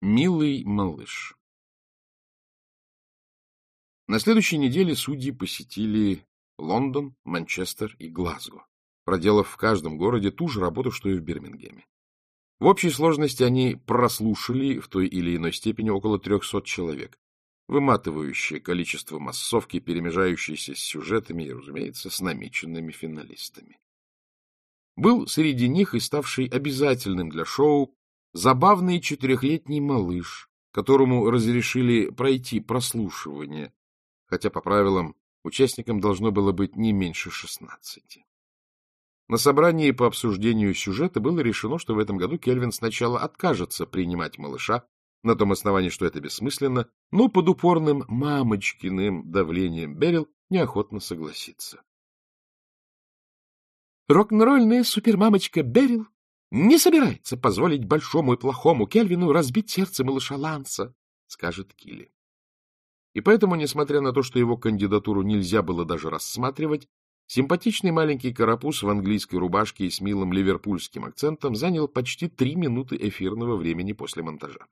Милый малыш На следующей неделе судьи посетили Лондон, Манчестер и Глазго, проделав в каждом городе ту же работу, что и в Бирмингеме. В общей сложности они прослушали в той или иной степени около 300 человек, выматывающее количество массовки, перемежающейся с сюжетами и, разумеется, с намеченными финалистами. Был среди них и ставший обязательным для шоу забавный четырехлетний малыш, которому разрешили пройти прослушивание, хотя по правилам участникам должно было быть не меньше шестнадцати. На собрании по обсуждению сюжета было решено, что в этом году Кельвин сначала откажется принимать малыша, на том основании, что это бессмысленно, но под упорным мамочкиным давлением Берил неохотно согласится. Рок-н-ролльная супермамочка Берил не собирается позволить большому и плохому Кельвину разбить сердце малыша Ланса, скажет Килли. И поэтому, несмотря на то, что его кандидатуру нельзя было даже рассматривать, симпатичный маленький карапуз в английской рубашке и с милым ливерпульским акцентом занял почти три минуты эфирного времени после монтажа.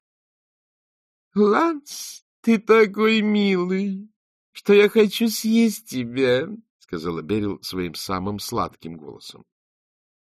— Ланс, ты такой милый, что я хочу съесть тебя, — сказала Берил своим самым сладким голосом. —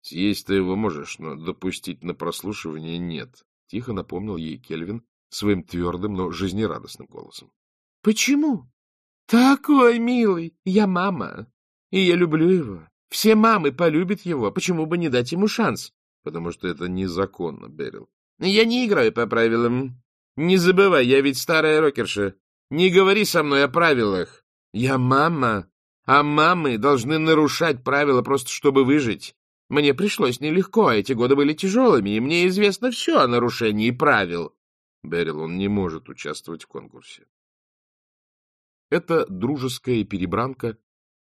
Съесть ты его можешь, но допустить на прослушивание нет, — тихо напомнил ей Кельвин своим твердым, но жизнерадостным голосом. — Почему? — Такой милый! Я мама, и я люблю его. Все мамы полюбят его. Почему бы не дать ему шанс? — Потому что это незаконно, Берил. — Я не играю по правилам. Не забывай, я ведь старая рокерша. Не говори со мной о правилах. Я мама, а мамы должны нарушать правила просто чтобы выжить. Мне пришлось нелегко, эти годы были тяжелыми, и мне известно все о нарушении правил. Берил, он не может участвовать в конкурсе. Эта дружеская перебранка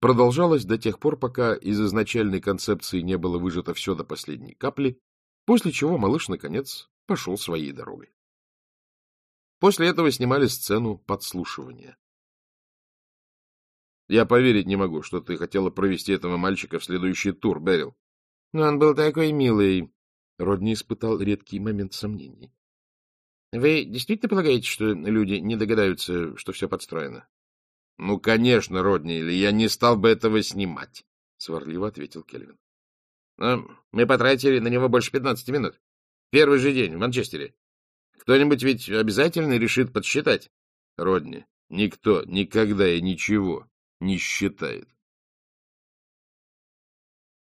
продолжалась до тех пор, пока из изначальной концепции не было выжато все до последней капли, после чего малыш, наконец, пошел своей дорогой. После этого снимали сцену подслушивания. — Я поверить не могу, что ты хотела провести этого мальчика в следующий тур, Берил. Но он был такой милый. Родни испытал редкий момент сомнений. — Вы действительно полагаете, что люди не догадаются, что все подстроено? — Ну, конечно, Родни, или я не стал бы этого снимать, — сварливо ответил Кельвин. — Но мы потратили на него больше пятнадцати минут. Первый же день в Манчестере. Кто-нибудь ведь обязательно решит подсчитать. Родни, никто никогда и ничего не считает.